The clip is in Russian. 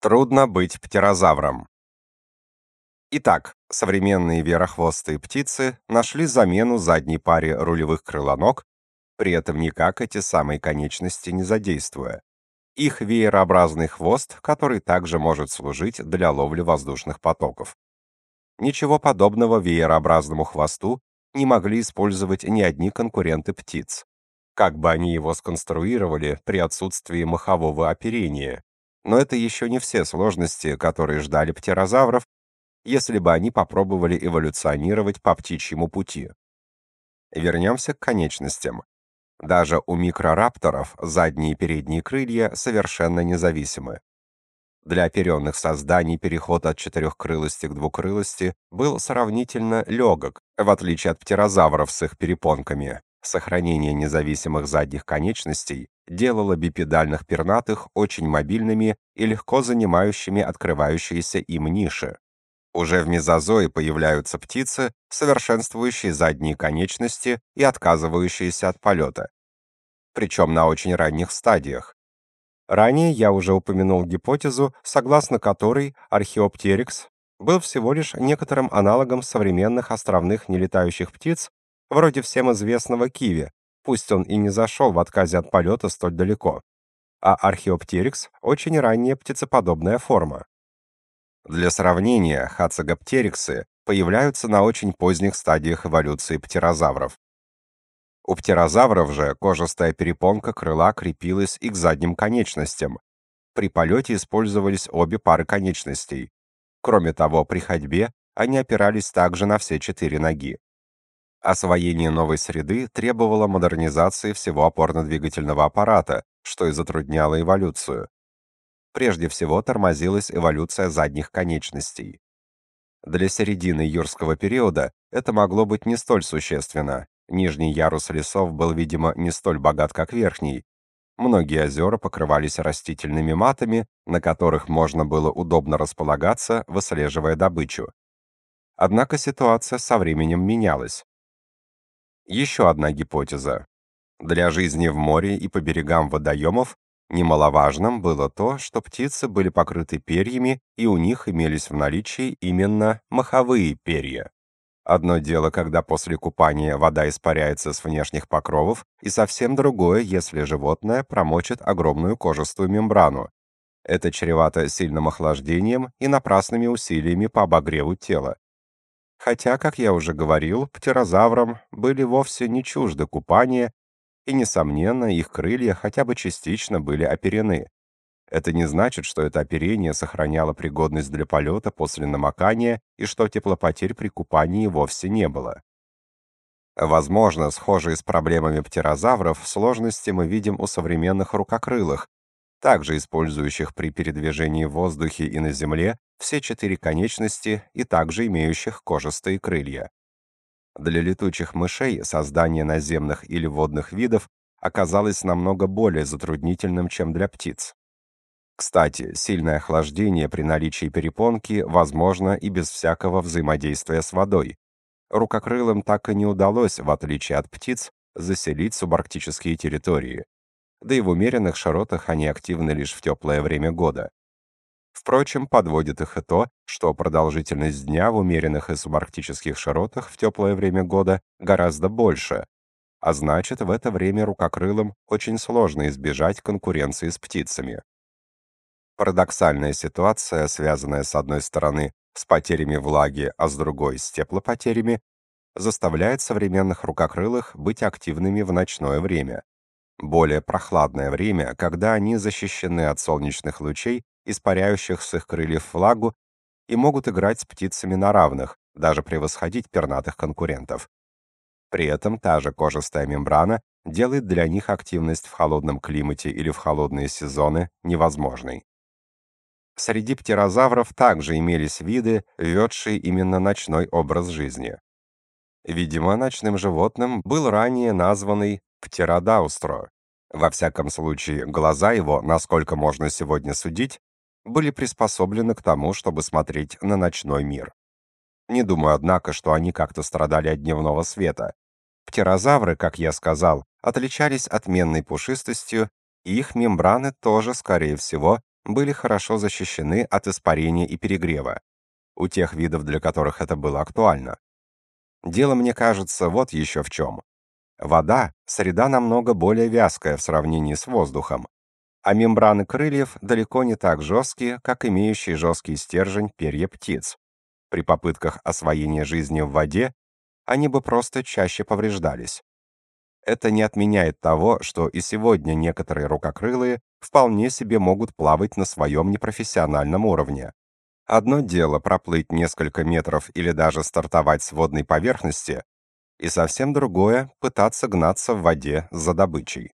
Трудно быть птерозавром. Итак, современные верохвостые птицы нашли замену задней паре рулевых крылоног, при этом никак эти самые конечности не задействуя. Их веерообразный хвост, который также может служить для ловли воздушных потоков. Ничего подобного веерообразному хвосту не могли использовать ни одни конкуренты птиц. Как бы они его сконструировали при отсутствии махового оперения, но это еще не все сложности, которые ждали птерозавров, если бы они попробовали эволюционировать по птичьему пути. Вернемся к конечностям. Даже у микрорапторов задние и передние крылья совершенно независимы. Для оперенных созданий переход от четырехкрылости к двукрылости был сравнительно легок, в отличие от птерозавров с их перепонками. Сохранение независимых задних конечностей делало бипедальных пернатых очень мобильными и легко занимающими открывающиеся им ниши. Уже в мезозое появляются птицы, совершенствующие задние конечности и отказывающиеся от полета. Причем на очень ранних стадиях. Ранее я уже упомянул гипотезу, согласно которой археоптерикс был всего лишь некоторым аналогом современных островных нелетающих птиц, вроде всем известного киви, пусть он и не зашел в отказе от полета столь далеко. А археоптерикс — очень ранняя птицеподобная форма. Для сравнения, хацегоптериксы появляются на очень поздних стадиях эволюции птерозавров. У птерозавров же кожистая перепонка крыла крепилась и к задним конечностям. При полете использовались обе пары конечностей. Кроме того, при ходьбе они опирались также на все четыре ноги. Освоение новой среды требовало модернизации всего опорно-двигательного аппарата, что и затрудняло эволюцию. Прежде всего тормозилась эволюция задних конечностей. Для середины юрского периода это могло быть не столь существенно. Нижний ярус лесов был, видимо, не столь богат, как верхний. Многие озера покрывались растительными матами, на которых можно было удобно располагаться, выслеживая добычу. Однако ситуация со временем менялась. Еще одна гипотеза. Для жизни в море и по берегам водоемов немаловажным было то, что птицы были покрыты перьями, и у них имелись в наличии именно маховые перья. Одно дело, когда после купания вода испаряется с внешних покровов, и совсем другое, если животное промочит огромную кожистую мембрану. Это чревато сильным охлаждением и напрасными усилиями по обогреву тела. Хотя, как я уже говорил, птерозаврам были вовсе не чужды купания, и, несомненно, их крылья хотя бы частично были оперены. Это не значит, что это оперение сохраняло пригодность для полета после намокания и что теплопотерь при купании вовсе не было. Возможно, схожие с проблемами птерозавров сложности мы видим у современных рукокрылых, также использующих при передвижении в воздухе и на земле все четыре конечности и также имеющих кожистые крылья. Для летучих мышей создание наземных или водных видов оказалось намного более затруднительным, чем для птиц. Кстати, сильное охлаждение при наличии перепонки возможно и без всякого взаимодействия с водой. Рукокрылым так и не удалось, в отличие от птиц, заселить субарктические территории да и в умеренных широтах они активны лишь в теплое время года. Впрочем, подводит их и то, что продолжительность дня в умеренных и субарктических широтах в теплое время года гораздо больше, а значит, в это время рукокрылым очень сложно избежать конкуренции с птицами. Парадоксальная ситуация, связанная с одной стороны с потерями влаги, а с другой с теплопотерями, заставляет современных рукокрылых быть активными в ночное время более прохладное время, когда они защищены от солнечных лучей, испаряющих с их крыльев влагу, и могут играть с птицами на равных, даже превосходить пернатых конкурентов. При этом та же кожистая мембрана делает для них активность в холодном климате или в холодные сезоны невозможной. Среди птерозавров также имелись виды, ведшие именно ночной образ жизни. Видимо, ночным животным был ранее названный Птеродаустро. Во всяком случае, глаза его, насколько можно сегодня судить, были приспособлены к тому, чтобы смотреть на ночной мир. Не думаю, однако, что они как-то страдали от дневного света. Птерозавры, как я сказал, отличались отменной пушистостью, и их мембраны тоже, скорее всего, были хорошо защищены от испарения и перегрева, у тех видов, для которых это было актуально. Дело, мне кажется, вот еще в чем. Вода – среда намного более вязкая в сравнении с воздухом, а мембраны крыльев далеко не так жесткие, как имеющие жесткий стержень перья птиц. При попытках освоения жизни в воде они бы просто чаще повреждались. Это не отменяет того, что и сегодня некоторые рукокрылые вполне себе могут плавать на своем непрофессиональном уровне. Одно дело проплыть несколько метров или даже стартовать с водной поверхности, и совсем другое пытаться гнаться в воде за добычей.